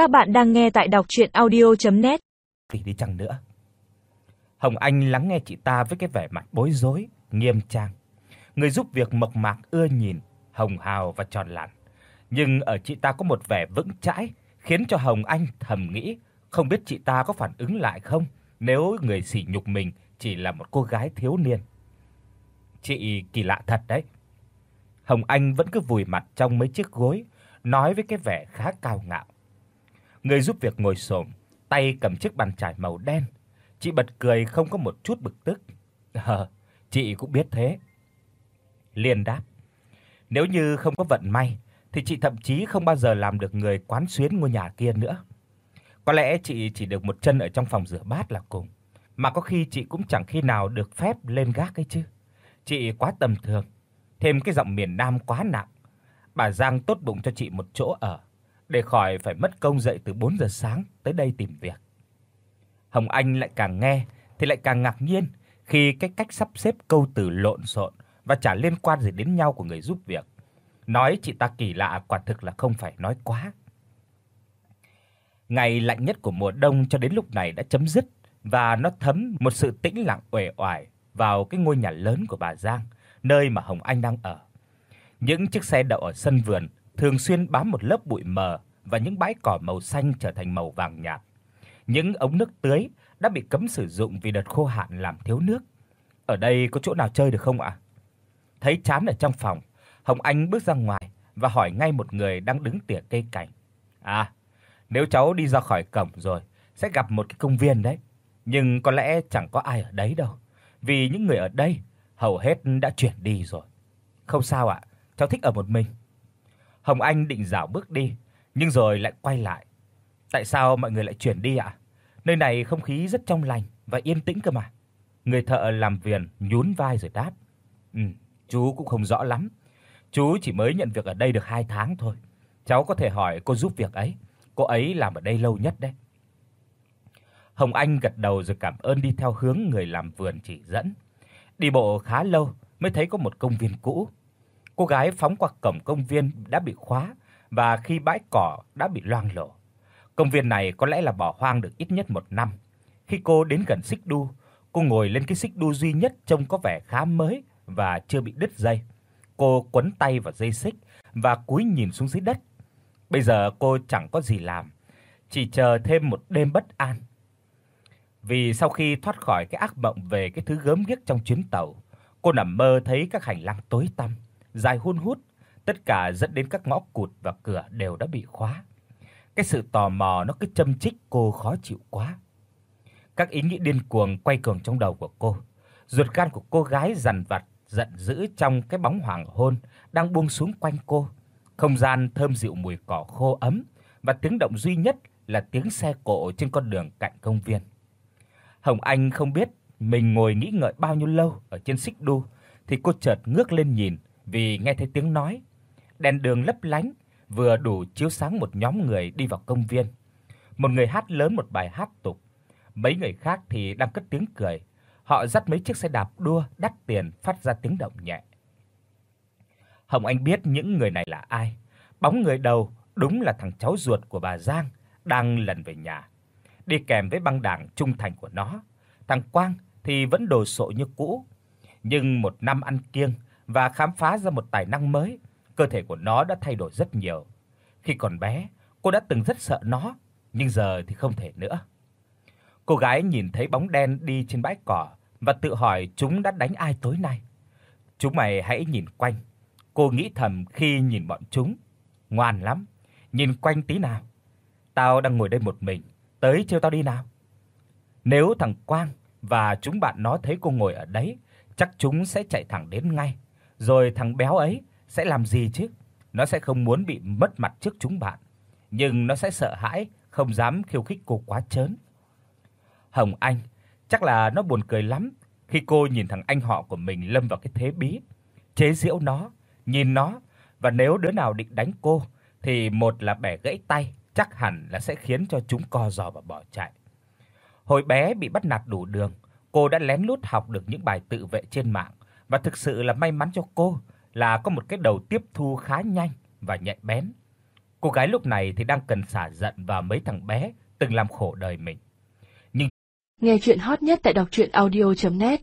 Các bạn đang nghe tại đọc audio net Gì đi chăng nữa. Hồng Anh lắng nghe chị ta với cái vẻ mặt bối rối, nghiêm trang. Người giúp việc mộc mạc ưa nhìn, hồng hào và tròn lẳn Nhưng ở chị ta có một vẻ vững chãi, khiến cho Hồng Anh thầm nghĩ, không biết chị ta có phản ứng lại không nếu người sỉ nhục mình chỉ là một cô gái thiếu niên. Chị kỳ lạ thật đấy. Hồng Anh vẫn cứ vùi mặt trong mấy chiếc gối, nói với cái vẻ khá cao ngạo. Người giúp việc ngồi xổm, tay cầm chiếc bàn chải màu đen. Chị bật cười không có một chút bực tức. Ờ, chị cũng biết thế. Liên đáp. Nếu như không có vận may thì chị thậm chí không bao giờ làm được người quán xuyến ngôi nhà kia nữa. Có lẽ chị chỉ được một chân ở trong phòng rửa bát là cùng, mà có khi chị cũng chẳng khi nào được phép lên gác ấy chứ. Chị quá tầm thường, thêm cái giọng miền Nam quá nặng. Bà Giang tốt bụng cho chị một chỗ ở, để khỏi phải mất công dậy từ 4 giờ sáng tới đây tìm việc. Hồng Anh lại càng nghe thì lại càng ngạc nhiên khi cái cách sắp xếp câu từ lộn xộn và chả liên quan gì đến nhau của người giúp việc. Nói chị ta kỳ lạ quả thực là không phải nói quá. Ngày lạnh nhất của mùa đông cho đến lúc này đã chấm dứt và nó thấm một sự tĩnh lặng uể oải vào cái ngôi nhà lớn của bà Giang, nơi mà Hồng Anh đang ở. Những chiếc xe đậu ở sân vườn thường xuyên bám một lớp bụi mờ và những bãi cỏ màu xanh trở thành màu vàng nhạt. Những ống nước tưới đã bị cấm sử dụng vì đợt khô hạn làm thiếu nước. Ở đây có chỗ nào chơi được không ạ? Thấy chán ở trong phòng, Hồng Anh bước ra ngoài và hỏi ngay một người đang đứng tỉa cây cảnh. "À, nếu cháu đi ra khỏi cổng rồi sẽ gặp một cái công viên đấy, nhưng có lẽ chẳng có ai ở đấy đâu, vì những người ở đây hầu hết đã chuyển đi rồi." "Không sao ạ, cháu thích ở một mình." Hồng Anh định dạo bước đi, nhưng rồi lại quay lại. "Tại sao mọi người lại chuyển đi ạ? Nơi này không khí rất trong lành và yên tĩnh cơ mà." Người thợ làm vườn nhún vai rồi đáp: "Ừm, chú cũng không rõ lắm. Chú chỉ mới nhận việc ở đây được 2 tháng thôi. Cháu có thể hỏi cô giúp việc ấy, cô ấy làm ở đây lâu nhất đấy." Hồng Anh gật đầu rồi cảm ơn đi theo hướng người làm vườn chỉ dẫn. Đi bộ khá lâu mới thấy có một công viên cũ. Cô gái phóng qua cổng công viên đã bị khóa và khi bãi cỏ đã bị loang lổ. Công viên này có lẽ là bỏ hoang được ít nhất một năm. Khi cô đến gần xích đu, cô ngồi lên cái xích đu duy nhất trông có vẻ khá mới và chưa bị đứt dây. Cô quấn tay vào dây xích và cúi nhìn xuống dưới đất. Bây giờ cô chẳng có gì làm, chỉ chờ thêm một đêm bất an. Vì sau khi thoát khỏi cái ác mộng về cái thứ gớm ghiếc trong chuyến tàu, cô nằm mơ thấy các hành lang tối tăm, dài hun hút, tất cả dẫn đến các ngõ cụt và cửa đều đã bị khóa. Cái sự tò mò nó cứ châm chích cô khó chịu quá. Các ý nghĩ điên cuồng quay cuồng trong đầu của cô. Ruột gan của cô gái dằn vặt giận dữ trong cái bóng hoàng hôn đang buông xuống quanh cô. Không gian thơm dịu mùi cỏ khô ấm và tiếng động duy nhất là tiếng xe cộ trên con đường cạnh công viên. Hồng Anh không biết mình ngồi nghĩ ngợi bao nhiêu lâu ở trên xích đu thì cô chợt ngước lên nhìn vì nghe thấy tiếng nói. Đèn đường lấp lánh vừa đủ chiếu sáng một nhóm người đi vào công viên. Một người hát lớn một bài hát tục, mấy người khác thì đang cất tiếng cười. Họ dắt mấy chiếc xe đạp đua đắt tiền phát ra tiếng động nhẹ. Hồng Anh biết những người này là ai. Bóng người đầu đúng là thằng cháu ruột của bà Giang đang lần về nhà. Đi kèm với băng đảng trung thành của nó. Thằng Quang thì vẫn đồ sộ như cũ, nhưng một năm ăn kiêng và khám phá ra một tài năng mới, cơ thể của nó đã thay đổi rất nhiều. Khi còn bé, cô đã từng rất sợ nó, nhưng giờ thì không thể nữa. Cô gái nhìn thấy bóng đen đi trên bãi cỏ và tự hỏi chúng đã đánh ai tối nay. Chúng mày hãy nhìn quanh. Cô nghĩ thầm khi nhìn bọn chúng. Ngoan lắm, nhìn quanh tí nào. Tao đang ngồi đây một mình, tới trêu tao đi nào. Nếu thằng Quang và chúng bạn nó thấy cô ngồi ở đấy, chắc chúng sẽ chạy thẳng đến ngay. Rồi thằng béo ấy sẽ làm gì chứ? Nó sẽ không muốn bị mất mặt trước chúng bạn, nhưng nó sẽ sợ hãi, không dám khiêu khích cô quá trớn. Hồng Anh, chắc là nó buồn cười lắm khi cô nhìn thằng anh họ của mình lâm vào cái thế bí, chế giễu nó, nhìn nó và nếu đứa nào định đánh cô thì một là bẻ gãy tay, chắc hẳn là sẽ khiến cho chúng co giò và bỏ chạy. Hồi bé bị bắt nạt đủ đường, cô đã lén lút học được những bài tự vệ trên mạng và thực sự là may mắn cho cô là có một cái đầu tiếp thu khá nhanh và nhạy bén. Cô gái lúc này thì đang cần xả giận vào mấy thằng bé từng làm khổ đời mình. nhưng Nghe truyện hot nhất tại doctruyenaudio.net